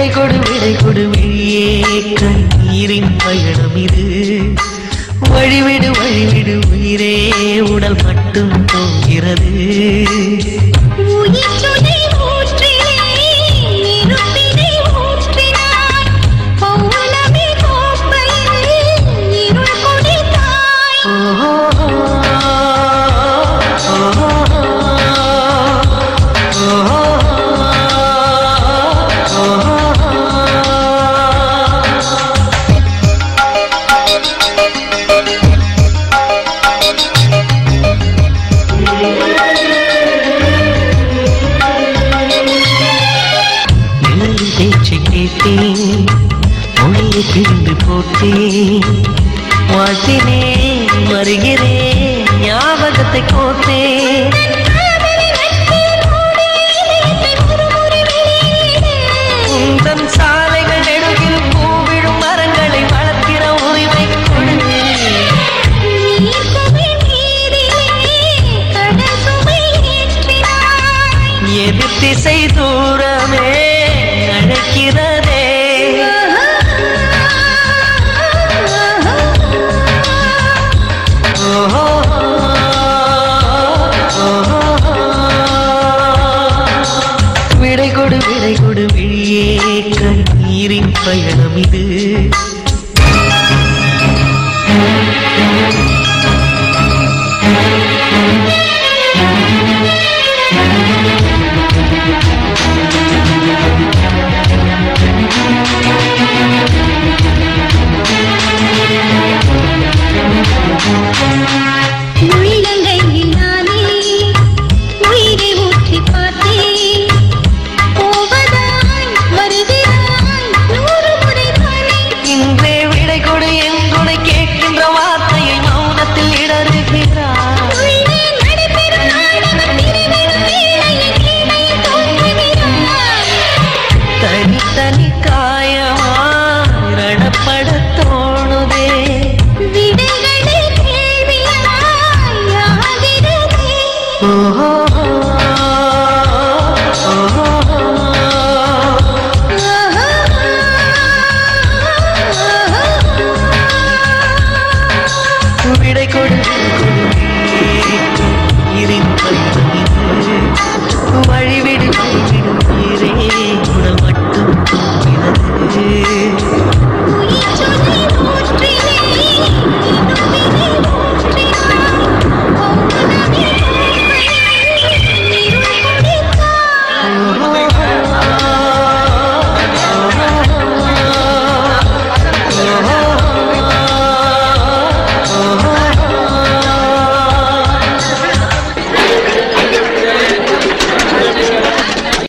விடை கொடு விடை கொடு விழியே கண்ணீரின் பயணம் இது. வழிவிடு வழிவிடு உயிரே உடல் மட்டும் போகிறது. மொழியை பின்பு போட்டேன் வாழ்த்தினே வருகிறேன் ஞாபகத்தை கோட்டே காதலி உந்தன் சாலைகள் நெடுகில் பூவிழும் மரங்களை வளர்க்கிற உரிமை எதிர்த்திசை தூரம் விடை கொடு விடை கொடு பயணம் இது. Oh.